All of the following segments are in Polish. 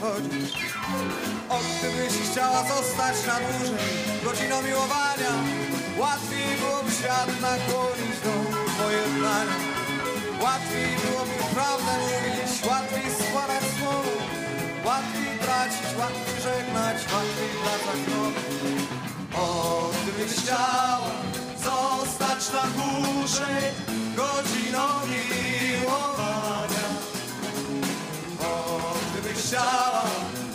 chodzić. O, gdybyś chciała zostać na dłużej godziną miłowania, łatwiej byłoby świat nakłonić do pojednania. Łatwiej byłoby prawdę mówić, łatwiej składać słowo, łatwiej tracić, łatwiej żegnać, łatwiej wracać znowu. O, gdybyś chciała zostać na dłużej godziną miłowania. Chciała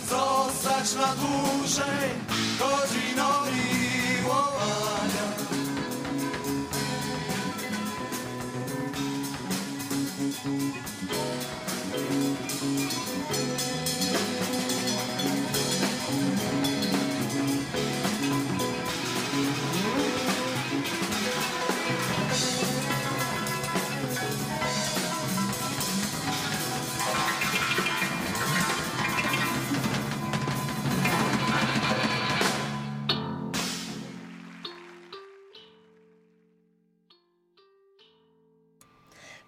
zostać na dłużej godziną miłowania.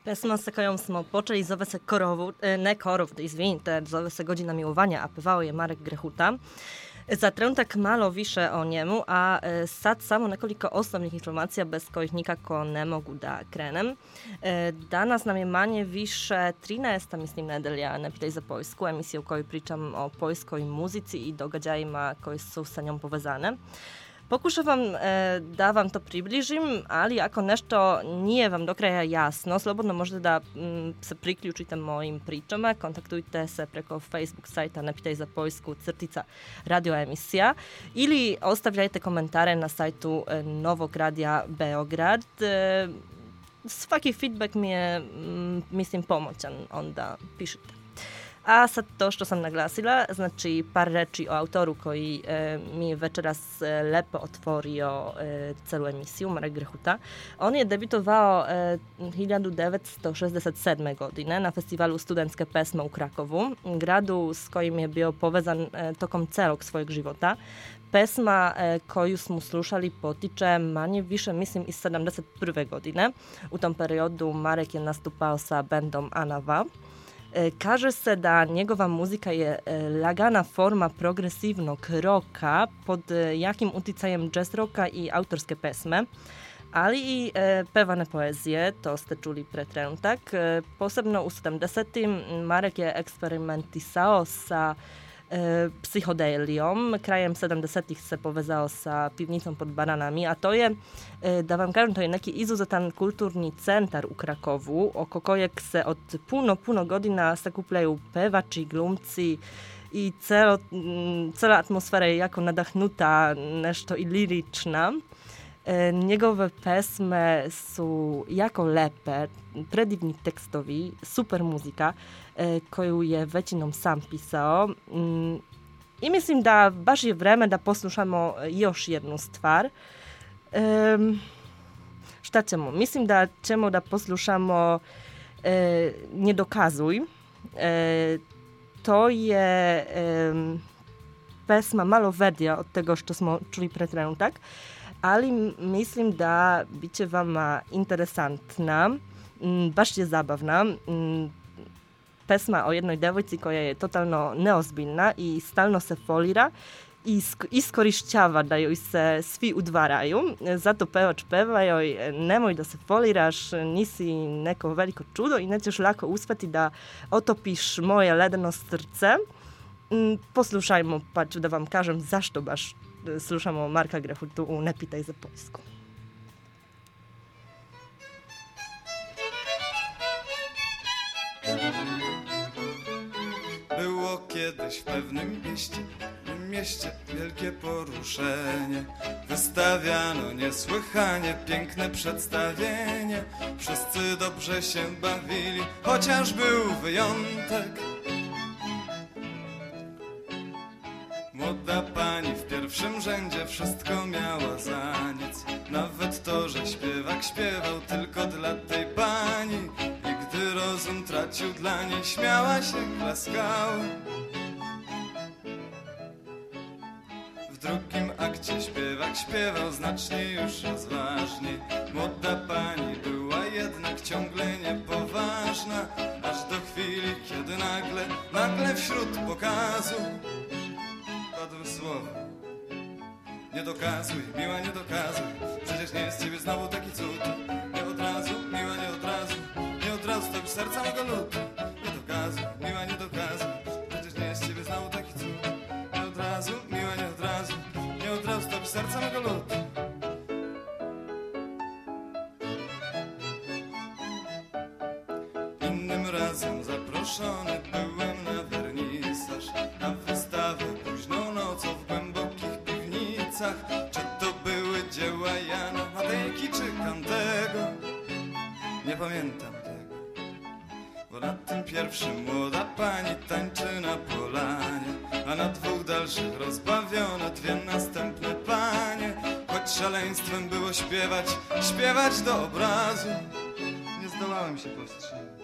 Pesma se kojom smo počeli zove se Korovu, e, ne Korov, izvinite, zove se Godzina miłowania, a pevao je Marek Grehuta. Za trenutak malo više o njemu, a e, sad samo nekoliko osnovnih informacija bez kojih nikako ne mogu da krenem. E, Danas nam je manje više 13. mislim nedelja Ne pitaj za Poljsku, emisija u kojoj pričam o poljskoj muzici i događajima koji su sa njom povezane. Pokušam vam e, da vam to približim, ali ako nešto nije vam do kraja jasno, slobodno možete da m, se priključite mojim pričama, kontaktujte se preko Facebook sajta Ne pitaj za Poljsku crtica radio emisija ili ostavljajte komentare na sajtu e, Novog radija Beograd. E, svaki feedback mi je, m, mislim, pomoćan, onda pišite. A sad to što sam naglasila, znači par reči o autoru koji e, mi večeras e, lepo otvorio e, celu emisiju, Marek Grehuta. On je debitovao e, 1967. godine na festiwalu Studentske pesme u Krakowu, gradu s kojim je bio povezan e, tokom celog svojeg života. Pesma e, koju smo slušali potiče manje više, mislim, iz 71. godine. U tom periodu Marek je nastupao sa bendom Anava. E, Kaže se da njegova muzika je e, lagana forma progresivnog roka pod e, jakim uticajem jazz roka i autorske pesme, ali i e, pevane poezije, to ste čuli pre trenutak. E, posebno u 70. Marek je eksperimentisao sa e, psihodelijom. Krajem 70. se povezao sa pivnicom pod bananami, a to je, e, da vam kažem, to je neki izuzetan kulturni centar u Krakowu, oko kojeg se od puno, puno godina sakupljaju pevači, glumci, i celo, m, cela atmosfera je jako nadahnuta, nešto i lirična. E, njegove pesme su jako lepe, predivni tekstovi, super muzika e, koju je većinom sam pisao. Mm, I mislim da baš je vreme da poslušamo još jednu stvar. Šta ćemo? Mislim da ćemo da poslušamo Nie dokazuj. E, to je pesma malo vedija od tego što smo čuli pre trenutak, ali mislim da bit će vama interesantna, m, baš je zabavna. M, pesma o jednoj devojci koja je totalno neozbiljna i stalno se folira i isk- iskorišćava da joj se svi udvaraju. Zato pevač peva joj nemoj da se foliraš, nisi neko veliko čudo i nećeš lako uspeti da otopiš moje ledeno srce. Mm, Poslušajmo pa ću da vam kažem zašto baš e, slušamo Marka Grehutu u Ne pitaj za Poljsku. Było kiedyś w pewnym mieście, mieście wielkie poruszenie. Wystawiano niesłychanie piękne przedstawienie. Wszyscy dobrze się bawili, chociaż był wyjątek. Pierwszym rzędzie wszystko miała za nic. Nawet to, że śpiewak śpiewał tylko dla tej pani. I gdy rozum tracił dla niej, śmiała się, klaskała. W drugim akcie śpiewak śpiewał znacznie już rozważniej. Nie dokazuj, miła tym pierwszym młoda pani tańczy na polanie A na dwóch dalszych rozbawione dwie następne panie. Choć szaleństwem było śpiewać, śpiewać do obrazu. Nie zdołałem się powstrzymać.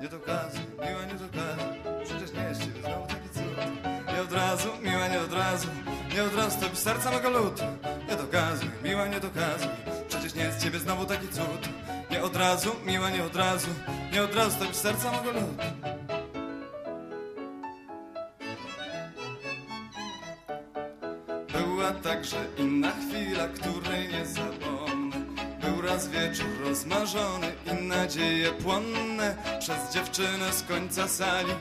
Nie dokazuj, miła nie dokazuj. Przecież nie jest ciebie znowu taki cud. Nie od razu, miła nie od razu. Nie od razu to serca mego ludu Nie dokazuj, miła nie dokazuj. Przecież nie jest ciebie znowu taki cud Nie od razu, miła nie od razu. Nie od razu to serca mego ludu Była także inna chwila, której nie zapomnę. Był raz wieczór rozmarzony i nadzieje płonne Przez dziewczynę z końca sali,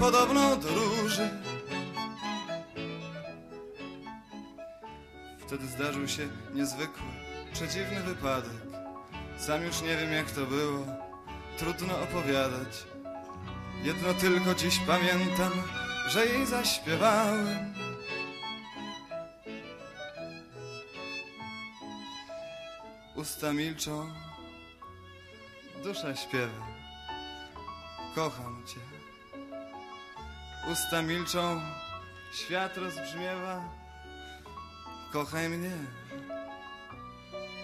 podobno do róży. Wtedy zdarzył się niezwykły, przeciwny wypadek Sam już nie wiem jak to było, trudno opowiadać Jedno tylko dziś pamiętam, że jej zaśpiewałem Usta milczą, dusza śpiewa. Kocham cię. Usta milczą, świat rozbrzmiewa. Kochaj mnie.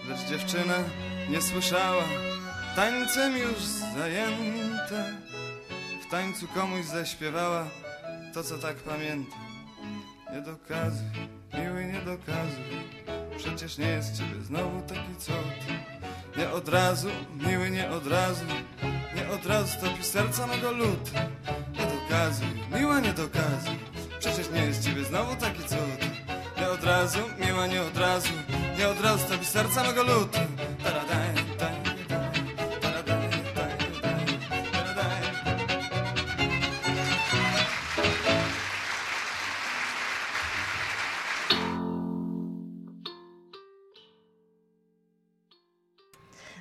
Lecz dziewczyna nie słyszała, tańcem już zajęta. W tańcu komuś zaśpiewała to, co tak pamiętam. Nie dokazuj, miły, nie dokazuj. Przecież nie jest ciebie znowu taki cud. Nie od razu, miły nie od razu. Nie od razu stopi serca mego lud. Nie dokazuj, miła nie dokazuj. Przecież nie jest ciebie znowu taki cud. Nie od razu, miła nie od razu Nie od razu stopi serca mego lud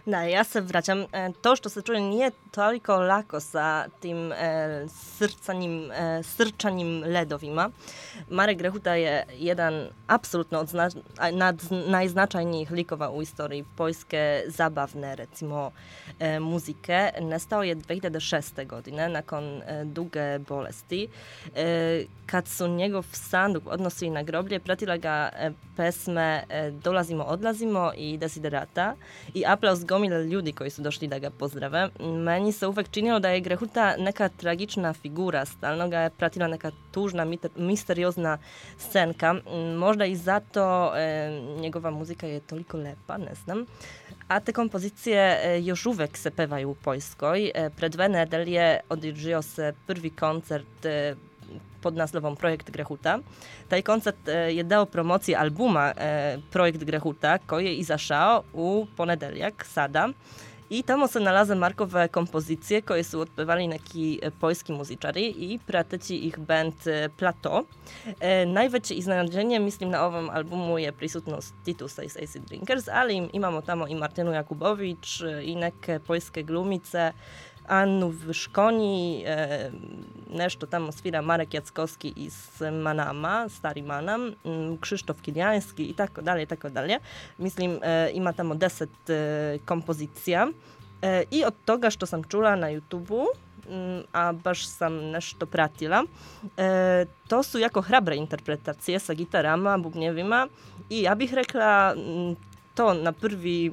Da, ja se vraćam. E, To što se čuje nije toliko lako sa tim e, srcanim, e, srčanim ledovima. Marek Grehuta je jedan apsolutno od nad najznačajnijih likova u istoriji poljske zabavne, recimo, muzike. Nestao je 2006. godine nakon duge bolesti. Kad su njegov sanduk odnosili na groblje, pratila ga pesme Dolazimo, odlazimo i Desiderata i aplauz gomile ljudi koji su došli da ga pozdrave. Meni se uvek činilo da je Grehuta neka tragična figura, stalno ga je pratila neka tužna, misteriozna scenka. Možda i zato e, njegova muzika je toliko lepa, ne znam. A te kompozicije e, još uvek se pevaju u Poljskoj. E, Pred dve nedelje održio se prvi koncert e, pod naslovom Projekt Grehuta. Taj koncert e, je deo promocije albuma e, Projekt Grehuta koji je izašao u ponedeljak, sada. I tamo se nalaze Markove kompozicije koje su otpevali neki e, poljski muzičari i prateći ih band Plato. E, najveće iznenađenje, mislim, na ovom albumu je prisutnost Titusa iz Acid Drinkers, ali imamo tamo i Martinu Jakubović e, i neke poljske glumice, Annu Wyszkoni, e, nešto tamo svira Marek Jackowski iz Manama, Stari Manam, m, Krzysztof Kilijański i tako dalje, i tako dalje. Mislim, e, ima tamo deset e, kompozicija. E, I od toga što sam čula na YouTubu, m, a baš sam nešto pratila, e, to su jako hrabre interpretacije sa gitarama, bubnjevima i ja bih rekla m, to na prvi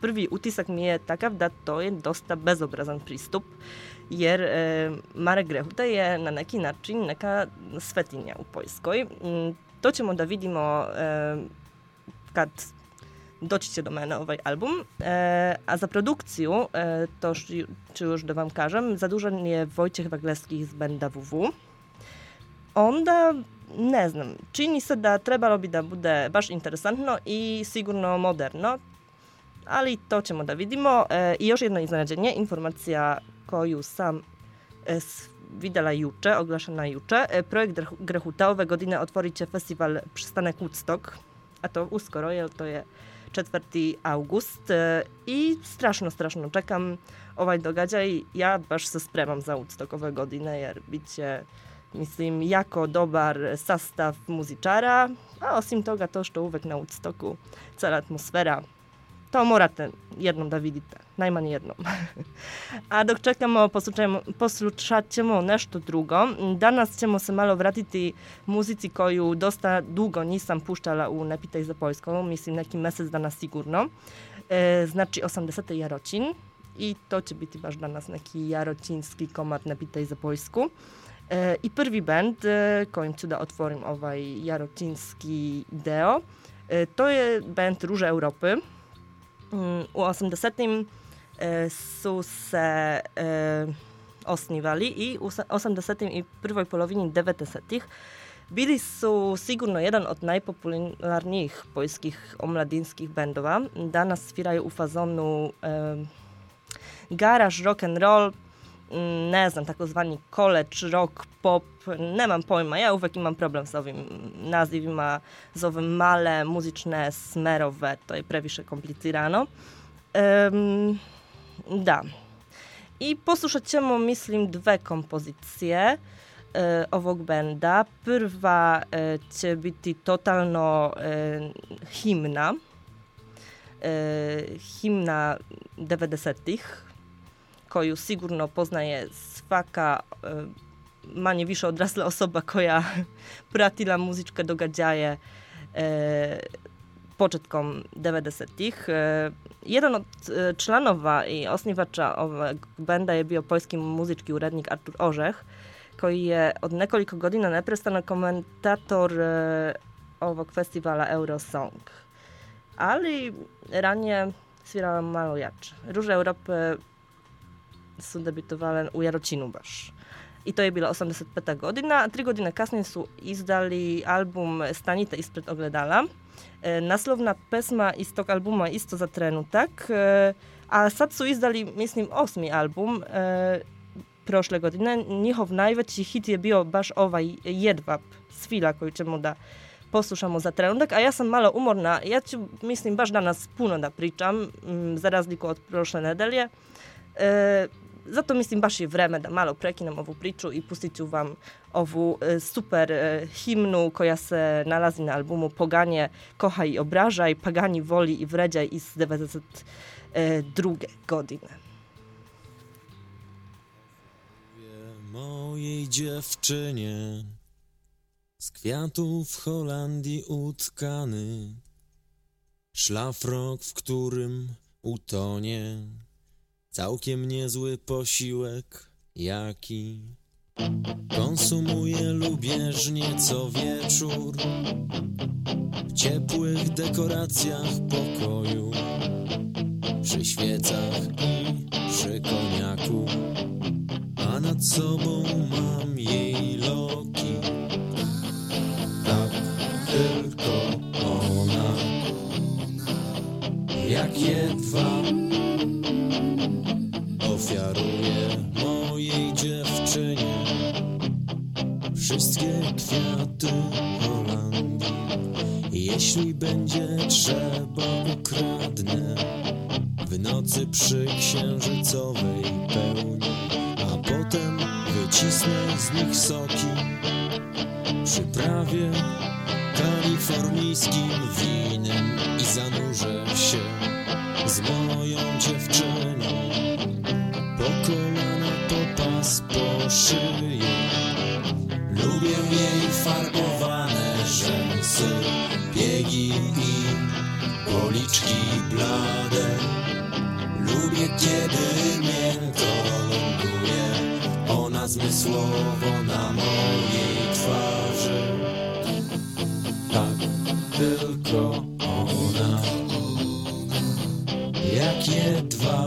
prvi utisak mi je takav da to je dosta bezobrazan pristup, jer e, Marek Grehuta je na neki način neka svetinja u Poljskoj. Mm, To ćemo da vidimo e, kad doći će do mene ovaj album. E, a za produkciju, e, to ću još da vam kažem, zadužen je Wojciech Wagleski iz benda WW. onda ne znam, čini se da trebalo bi da bude baš interesantno i sigurno moderno, ali to ćemo da vidimo. E, I još jedno iznenađenje, informacija koju sam e, videla juče, oglašena juče. E, projekt Grehuta ove godine otvorit će festival Przystanek Woodstock, a to uskoro, jer to je 4. august e, i strašno, strašno čekam ovaj događaj. Ja baš se spremam za Woodstock ove godine, jer bit će mislim, jako dobar sastav muzičara, a osim toga to što uvek na Woodstocku, cela atmosfera, to morate jednom da vidite, najmanje jednom. a dok čekamo, poslušat ćemo nešto drugo. Danas ćemo se malo vratiti muzici koju dosta dugo nisam puštala u Ne pitaj za Poljską, mislim neki mesec dana sigurno. E, znači 80. Jarocin i to će biti baš danas neki jarocinski komad Ne pitaj za Poljsku. E, I prvi band e, kojim ću da otvorim ovaj jarocinski deo, e, to je band Róże Europy. Mm, u 80. su se osnivali i u 80. i prvoj polovini 90. Bili su sigurno jedan od najpopularnijih poljskih omladinskih bendova. Danas sviraju u fazonu e, garaż, rock and roll, ne znam, takozvani college, rock, pop, nemam pojma. Ja uvek imam problem sa ovim nazivima, zove male muzične smerove, to je previše komplicirano. Um, da. I poslušat ćemo, mislim, dve kompozicije e, ovog benda. Prva e, će totalno e, himna. E, himna 90-ih koju sigurno poznaje svaka e, manje više odrasla osoba koja pratila muzičke događaje e, početkom 90-ih. E, jedan od e, članova i osnivača ovog benda je bio poljski muzički urednik Artur Orzech, koji je od nekoliko godina neprestano komentator e, ovog festivala Eurosong. Ali ranije svirała malo jače. Róże Europy su debitovale u Jarocinu baš. I to je bila 85. godina. Tri godine kasnije su izdali album Stanite ispred ogledala. E, naslovna pesma iz tog albuma isto za trenutak. E, a sad su izdali, mislim, osmi album e, prošle godine. Njihov najveći hit je bio baš ovaj Jedvab svila koju ćemo da poslušamo za trenutak, a ja sam malo umorna. Ja ću, mislim, baš danas puno da pričam, m, za razliku od prošle nedelje. E, zato mislim baš je vreme da malo prekinem ovu priču i pustit ću vam ovu e, super e, himnu koja se nalazi na albumu Poganie kocha i obrażaj, Pagani woli i wredziaj iz 92 godine. Mojej dziewczynie z kwiatów Holandii utkany szlafrok, w którym utonie Całkiem niezły posiłek, jaki konsumuję lubieżnie co wieczór. W ciepłych dekoracjach pokoju, przy świecach i przy koniaku, a nad sobą mam jej loki. Tak tylko ona, jak jedwa ofiaruję mojej dziewczynie wszystkie kwiaty Holandii. Jeśli będzie trzeba, ukradnę w nocy przy księżycowej pełni, a potem wycisnę z nich soki. Przyprawię kalifornijskim winem i zanurzę się z moją dziewczyną. Kolana po pas po szyję. Lubię jej farbowane rzęsy Biegi i policzki blade. Lubię kiedy miękko ląduje Ona zmysłowo na mojej twarzy tylko ona. Jak jedwab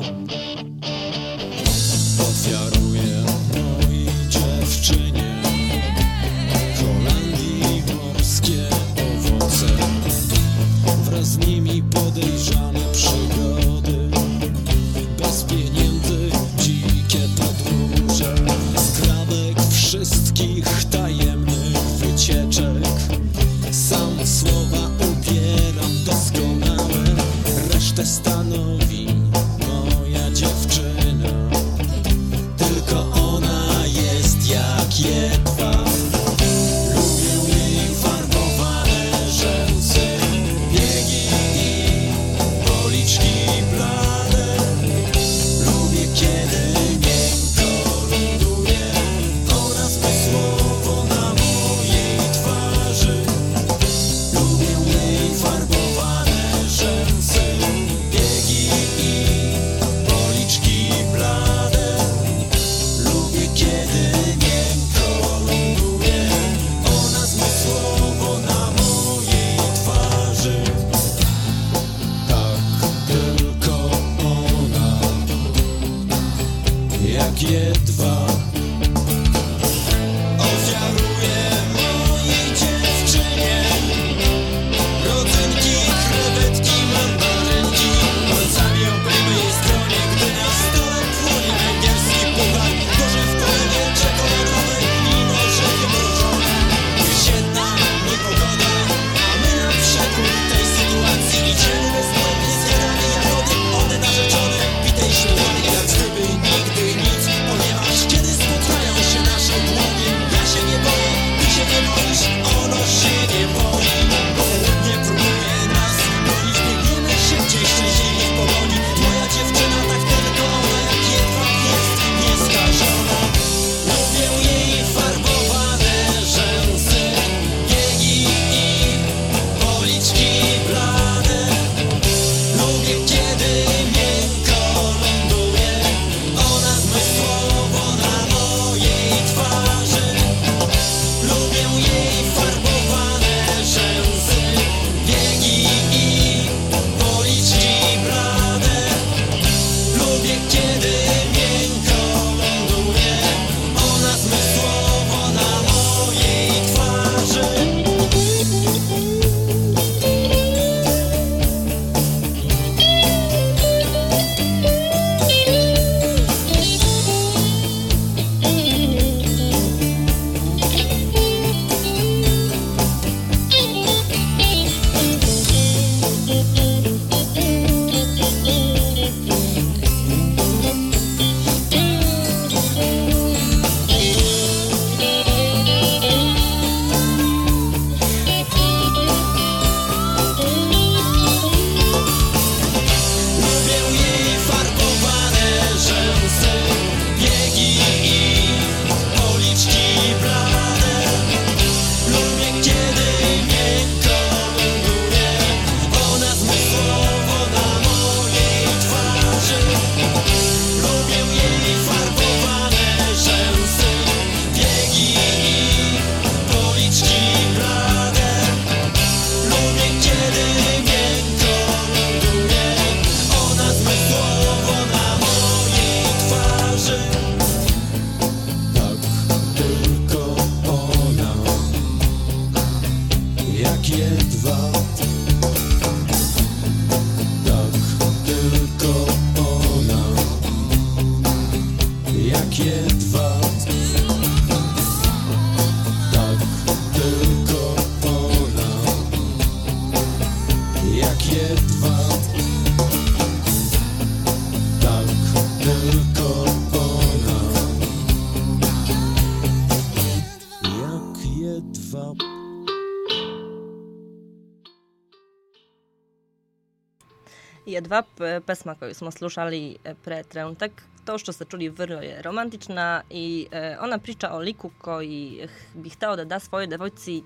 2 pesmakoju smo slušali e, pretrę tak to što ste čuli vrlo je romantična i e, ona priča o liku koji bi hteo da da svojoj devojci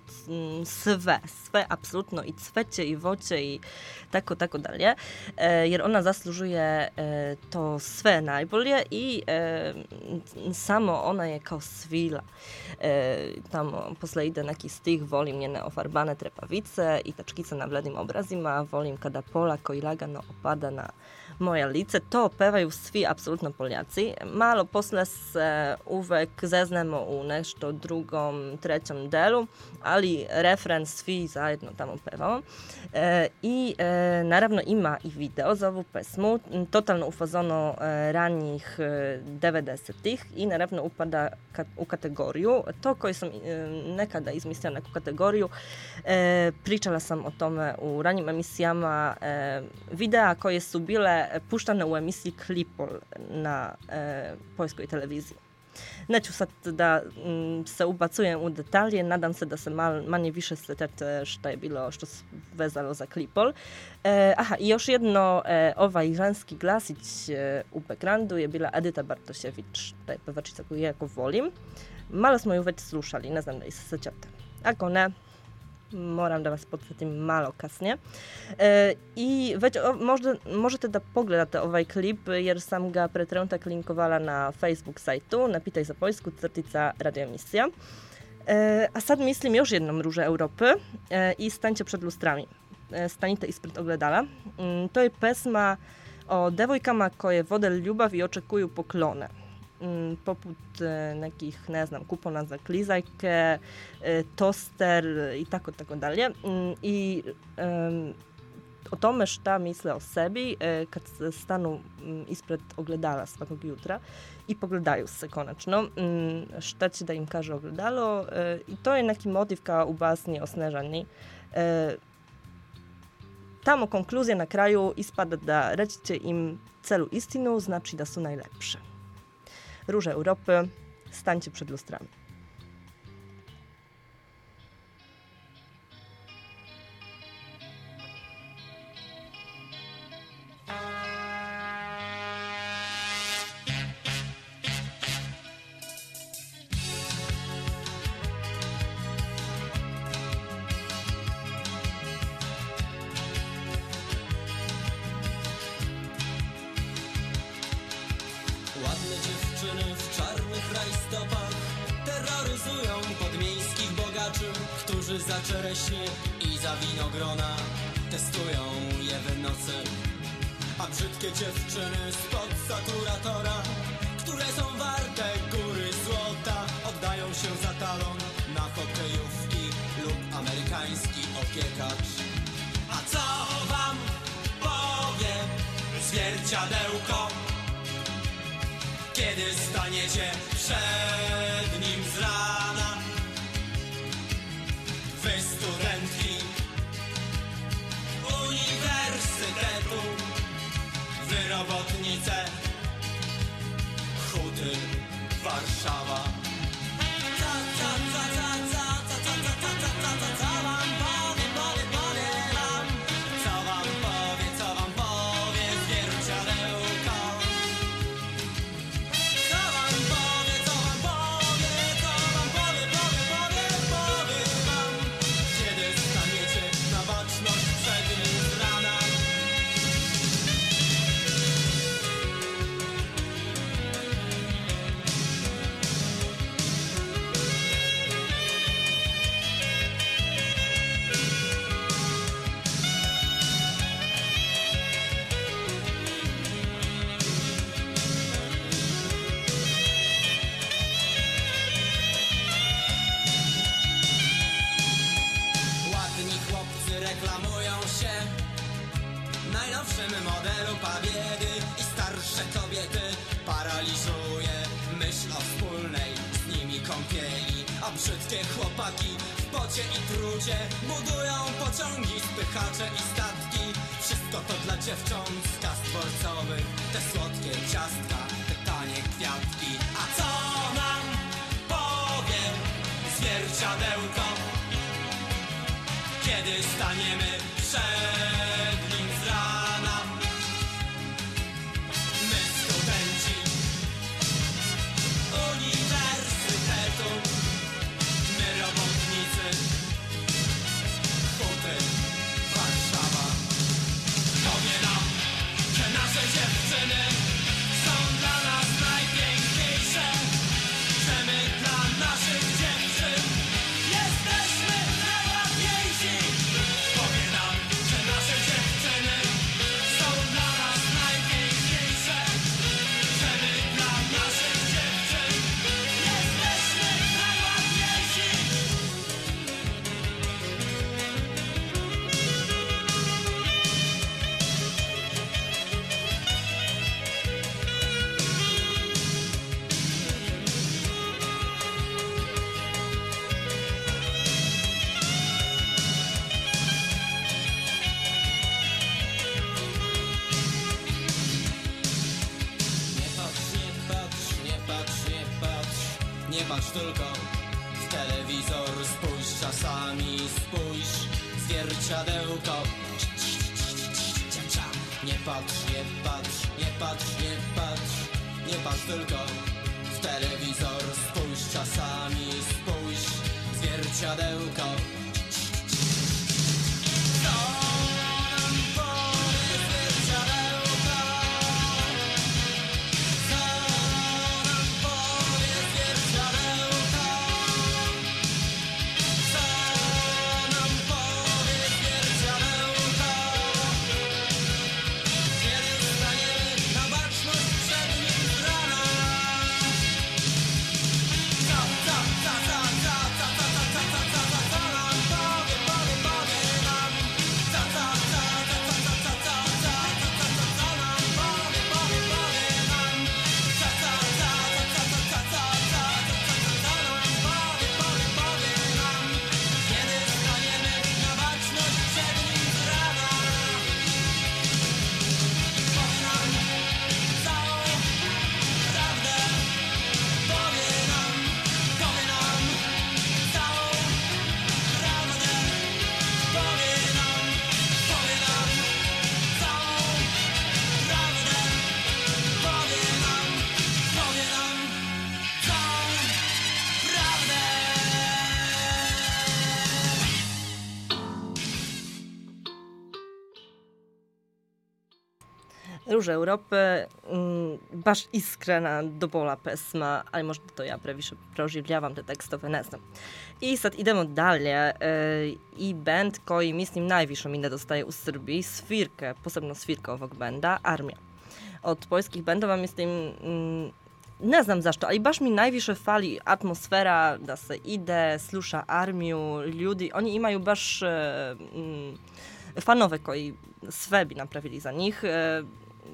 sve, sve apsolutno i cveće i voće i tako, tako dalje, e, jer ona zaslužuje to sve najbolje i samo ona je kao svila. Tamo posle ide neki stih, volim njene ofarbane trepavice i tačkice na bledim obrazima, volim kada pola koji lagano opada подана. Moje. To pevaju svi apsolutno Poljaci. Malo posle se uvek zeznemo u nešto drugom, trećem delu, ali refren svi zajedno tamo pevamo. E, I e, naravno ima i video za ovu pesmu, totalno u fazonu e, ranjih e, 90-ih i naravno upada u kategoriju. To koji sam e, nekada izmislila neku kategoriju, e, pričala sam o tome u ranjim emisijama e, videa koje su bile puštane u emisiji Klipol na e, poljskoj televiziji. Neću sad da mm, se ubacujem u detalje, nadam se da se mal, manje više sećate šta je bilo što se vezalo za Klipol. E, aha, i još jedno, e, ovaj ženski glasić e, u backgroundu je bila Edyta Bartosiewicz, to je pevačica koju jako volim. Malo smo ju već slušali, ne znam da se sećate. Ako ne, moram da vas podsjetim malo kasnije. E, I već o, možda, možete da pogledate ovaj klip jer sam ga pre trenutak linkovala na Facebook sajtu Napitaj za Poljsku crtica radioemisija. E, a sad mislim još jednom Róże Europy e, i stańcie przed lustrami. E, stanite ispred ogledala. Mm, to je pesma o devojkama koje vode ljubav i očekuju poklone. Mm, poput nekih, ne znam, kupona za klizajke, toster i tako, tako dalje. Mm, I o tome šta misle o sebi e, kad stanu mm, ispred ogledala svakog jutra i pogledaju se konačno šta će da im kaže ogledalo e, i to je neki motiv kao u basni o Snežani. E, tamo konkluzija na kraju ispada da reći će im celu istinu, znači da su najlepsze. Róże Europy, stańcie przed lustrami. Warszawa. Czas, czas, czas, czas. Zwierciadełko Kiedy staniemy przed patrz, nie patrz Nie patrz tylko w telewizor. Spójrz czasami, spójrz zwierciadełko Róż Europy, mm, baš iskrena do bola pesma, ali možda to ja previše proživljavam te tekstove, ne znam. I sad idemo dalje e, i band koji mislim najviše mi nedostaje u Srbiji, svirke, posebno svirka ovog benda, Armija. Od poljskih bendova mislim, mm, ne znam zašto, ali baš mi najviše fali atmosfera da se ide, sluša armiju, ljudi, oni imaju baš e, mm, fanove koji sve bi napravili za njih. E,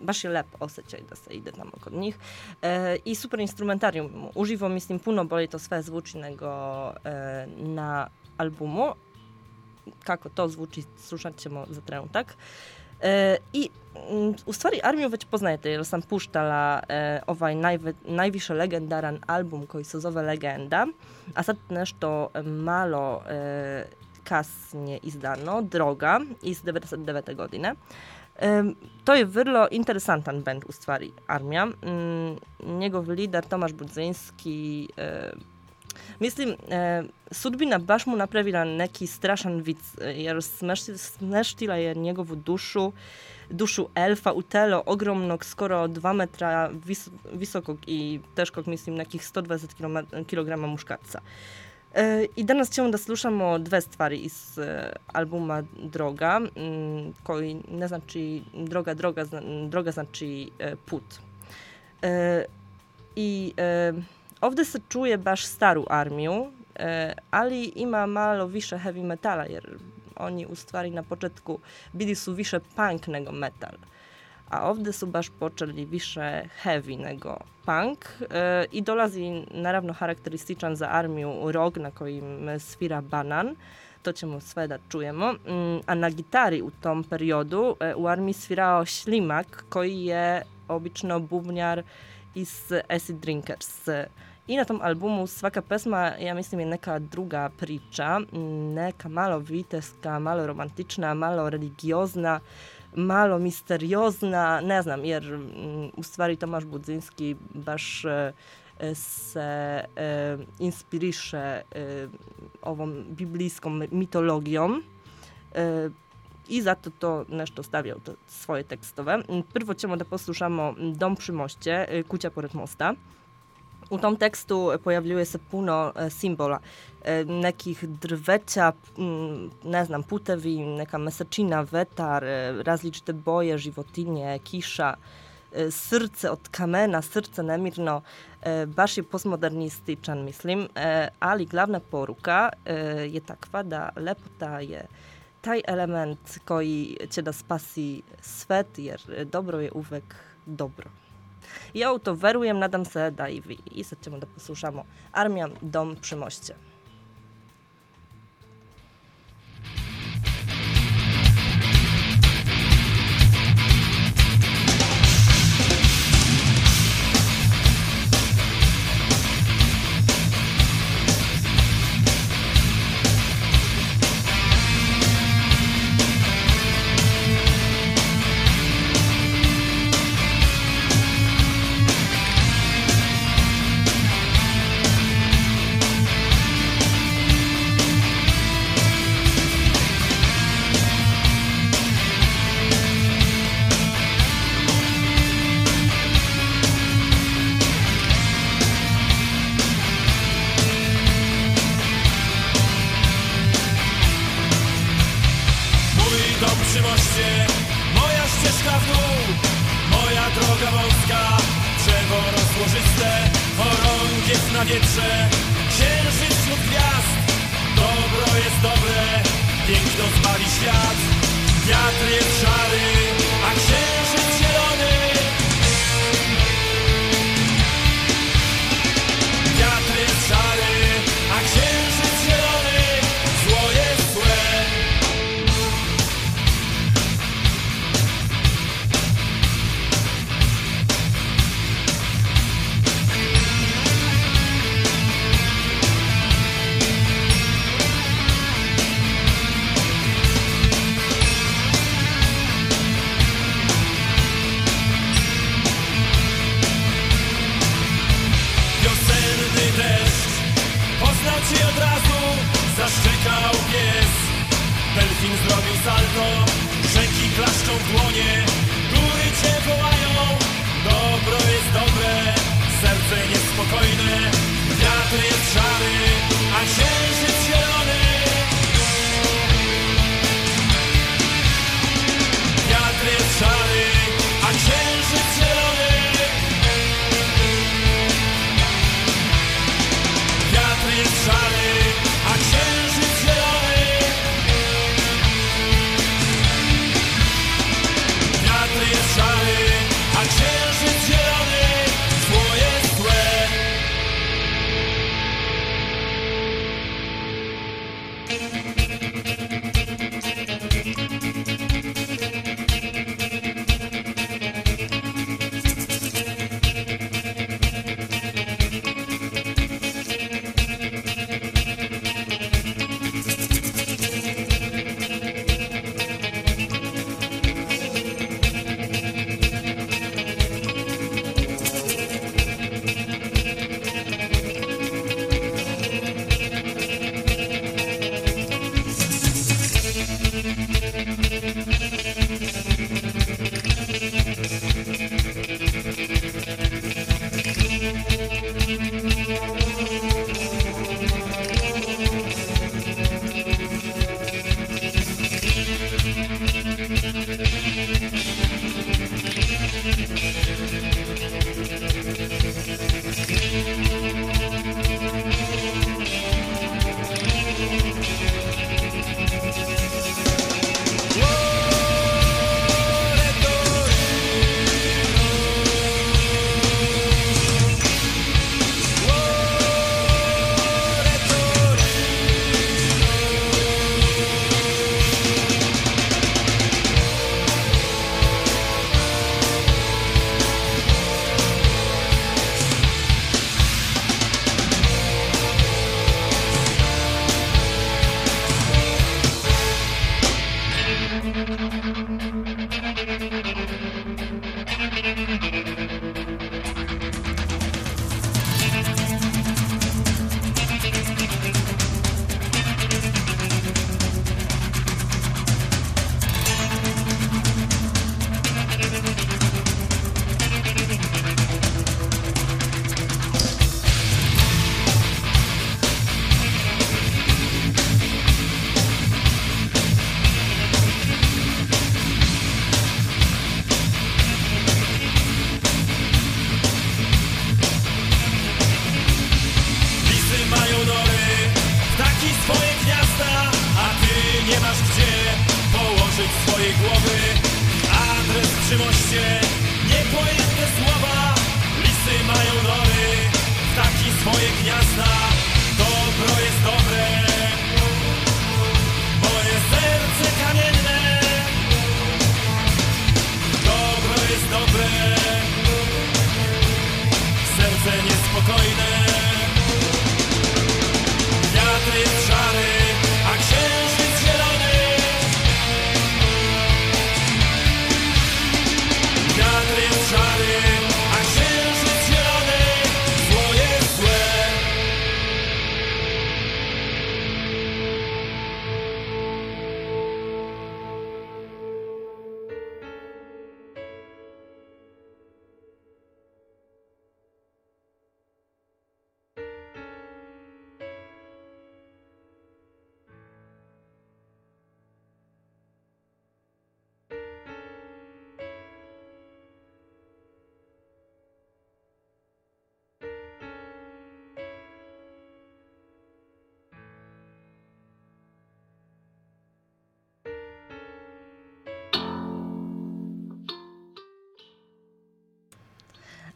baš je lep osjećaj da se ide tamo kod njih. E, I super instrumentarium. Uživo mislim puno bolje to sve zvuči nego e, na albumu. Kako to zvuči slušat ćemo za trenutak. E, I mm, u stvari Armiju već poznajete jer sam puštala e, ovaj najve, najviše legendaran album koji se zove Legenda, a sad nešto malo e, kasnije izdano, Droga iz 99. godine. To je vrlo interesantan band u stvari Armija. Mm, njegov lider Tomaš Budzinski Mislim, e, sudbina baš mu napravila neki strašan vic, jer smešti- smeštila je njegovu dušu, dušu elfa u telo ogromnog, skoro 2 metra vis- visokog i teškog, mislim, nekih 120 kiloma- kilograma muškarca. E, I danas ćemo da slušamo dve stvari iz e, albuma Droga, m, koji ne znači droga, droga, zna- droga znači e, put. I e, ovdje se čuje baš staru armiju, ali ima malo više heavy metala, jer oni u stvari na početku bili su više punk nego metal. A ovdje su baš počeli više heavy nego punk. E, i dolazi naravno karakterističan za armiju rog na kojim svira banan, to ćemo sve da a na gitari u tom periodu e, u armiji svirao Šlimak koji je obično bubnjar iz Acid Drinkers. I na tom albumu svaka pesma, ja mislim, je neka druga priča, mm, neka malo viteska, malo romantična, malo religiozna, malo misteriozna, ne znam, jer mm, u stvari Tomaš Budzinski baš e, e, se e, inspiriše e, ovom biblijskom mitologijom e, i zato to nešto stavlja u to svoje tekstove. Mm, Prvo ćemo da poslušamo Dom przy moście, Kuća pored mosta. U tom tekstu pojavljuje se puno e, simbola, e, nekih drveća, m, ne znam, putevi, neka mesečina, vetar, različite boje, životinje, kiša, e, srce od kamena, srce nemirno, baš je postmodernističan, mislim, ali glavna poruka je takva da lepota je taj element koji će da spasi svet, jer dobro je uvek dobro. Ja to verujem, nadam se da i vi. I sad ćemo da poslušamo Dom przy moście. somebody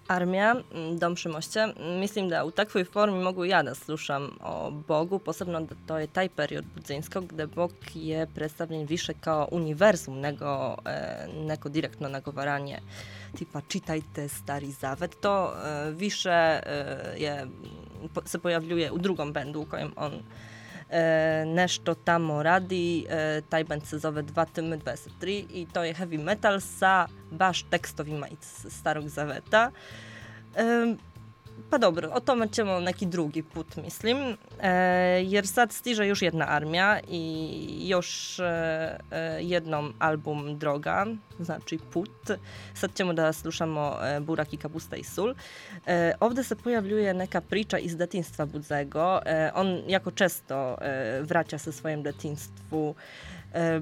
Armija, m, Dom pri moście. M, Mislim da u takvoj formi mogu ja da o Bogu, posebno to je taj period budzinskog gde Bog je predstavljen više kao univerzum nego e, neko direktno nagovaranje tipa čitajte Stari Zavet. To e, e, je, po, se pojavljuje u drugom bendu u kojem on nešto tamo radi. E, taj band se zove 2TM23 i to je heavy metal sa baš tekstovima iz Starog Zaveta. Pa dobro, o tome ćemo neki drugi put, mislim. E, jer sad stiže još jedna armija i još e, e, jednom album Droga, znači Put. Sad ćemo da slušamo Burak i Kapusta i Sul. E, ovde se pojavljuje neka priča iz detinstva Budzego. On jako često e, vraća se svojem detinstvu. E,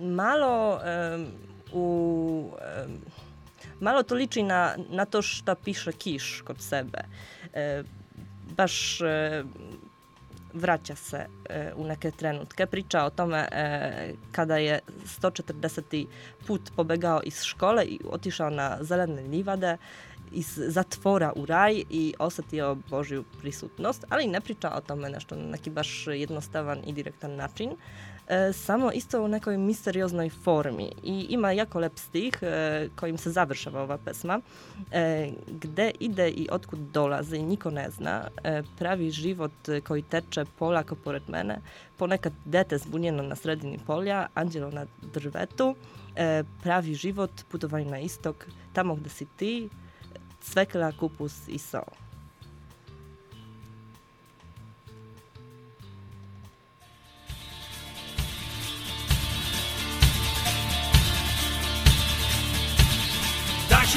malo u... Malo to liči na, na to šta piše Kiš kod sebe. E, baš e, vraća se e, u neke trenutke. Priča o tome e, kada je 140. put pobegao iz škole i otišao na zelene livade iz zatvora u raj i osetio Božju prisutnost, ali ne priča o tome nešto na neki baš jednostavan i direktan način. E, samo isto u nekoj misterioznoj formi i ima jako lep stih e, kojim se završava ova pesma e, gde ide i otkud dolazi niko ne zna pravi život koji teče polako pored mene ponekad dete zbunjeno na sredini polja anđelo na drvetu pravi život putovanje na istok tamo gde si ti cvekla, kupus i so.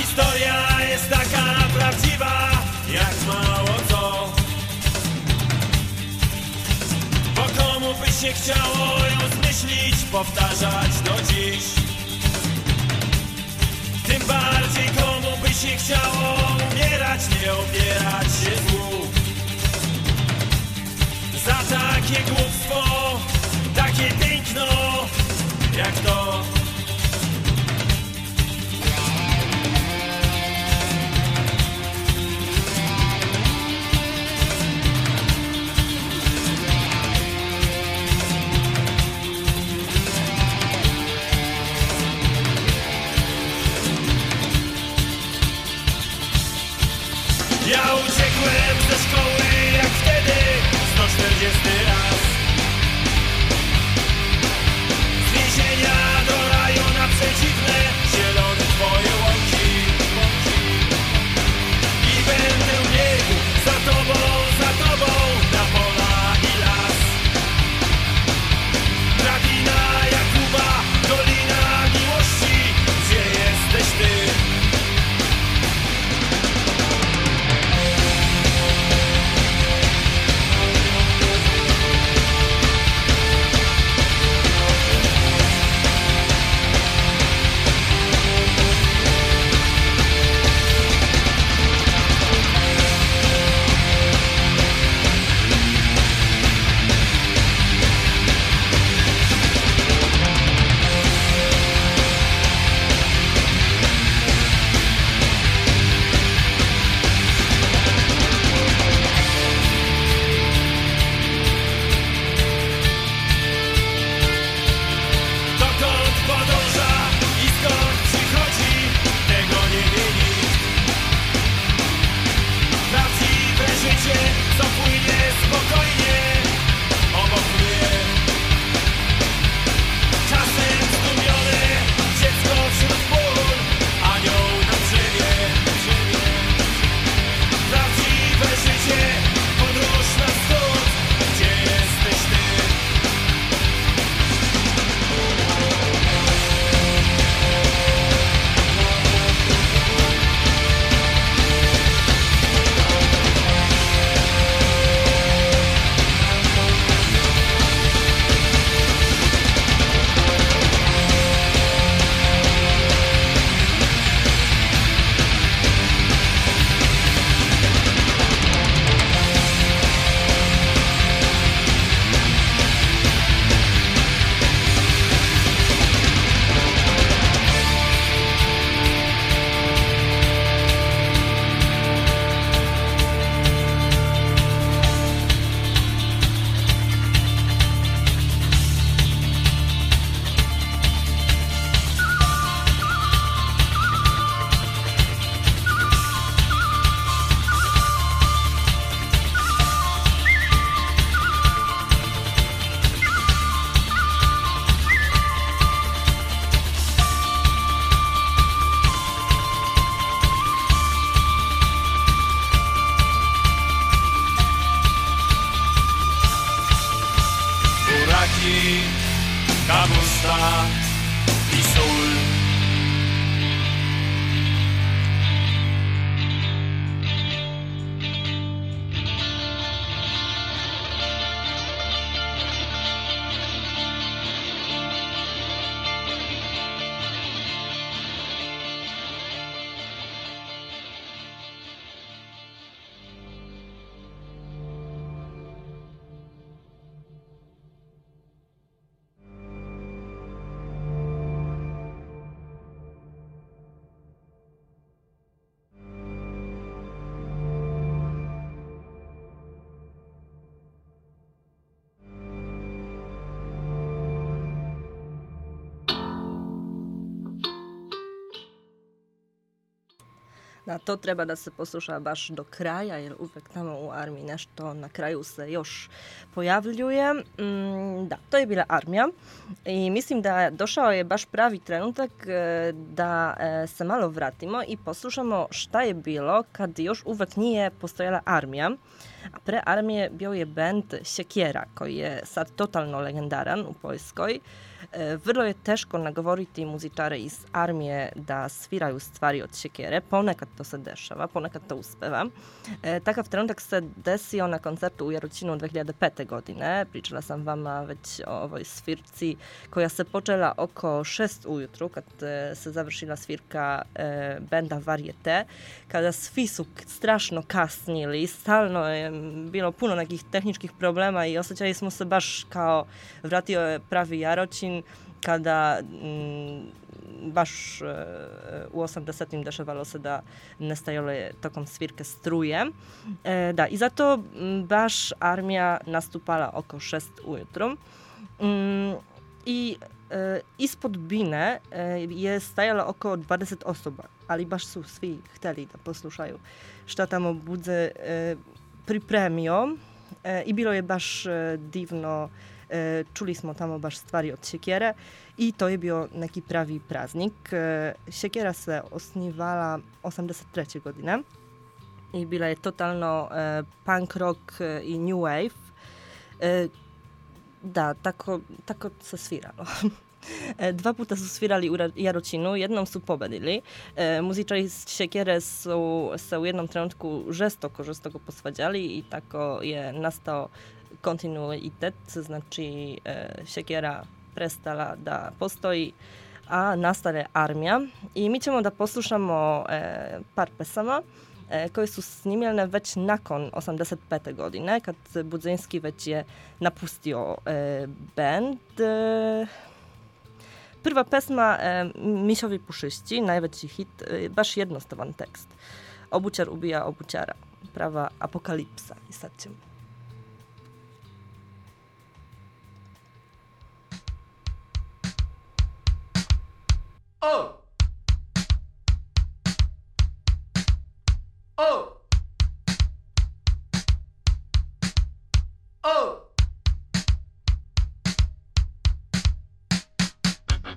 Historia jest taka prawdziwa, jak mało co. Bo komu by się chciało ją zmyślić, powtarzać do dziś. Tym bardziej komu by się chciało umierać, nie opierać się złu. Za takie głupstwo, takie piękno, jak to. 140 raz Z Na to treba da se posluša baš do kraja, jer uvek tamo u armiji nešto na kraju se još pojavljuje. Mm, da, to je bila armija i mislim da došao je baš pravi trenutak e, da e, se malo vratimo i poslušamo šta je bilo kad još uvek nije postojala armija. A pre armije bio je band Sjekiera, koji je sad totalno legendaran u Poljskoj. E, vrlo je teško nagovoriti muzičare iz armije da sviraju stvari od Sjekere. Ponekad to se dešava, ponekad to uspeva. E, takav trenutak se desio na koncertu u Jarućinu 2005. godine. Pričala sam vama već o ovoj svirci koja se počela oko 6 ujutru kad e, se završila svirka e, benda Varieté. Kada svi su strašno kasnili, stalno je bilo puno nekih tehničkih problema i osjećali smo se baš kao vratio je pravi Jaročin kada mm, baš e, u 80-im dešavalo se da nestajale tokom svirke struje. E, da, i zato baš armija nastupala oko 6 ujutru. Mm, I e, ispod bine je stajalo oko 20 osoba, ali baš su svi hteli da poslušaju šta tamo bude e, pripremio i bilo je baš divno. E, čuli smo tamo baš stvari od Sjekiere i to je bio neki pravi praznik. E, Sjekiera se osnivala 83. godine i bila je totalno e, punk rock e, i new wave. E, da, tako, tako se sviralo. E, Dva puta su svirali u Jarocinu, jednom su pobedili. E, muzičari iz Sjekiere su se u jednom trenutku žestoko, žestoko posvađali i tako je nastao kontinuitet, e, Sjekiera prestala da postoji, a nastale armija. I mi ćemo da poslušamo e, par pesama e, koje su snimljene već nakon 85. godine, kad Budzinski već je napustio e, band. E, Prva pesma e, Misiovi puszyści, najveći hit, e, baš jednostavan tekst. Obućar ubija obućara. Prava apokalipsa. I sad ćemo. Oh! Oh!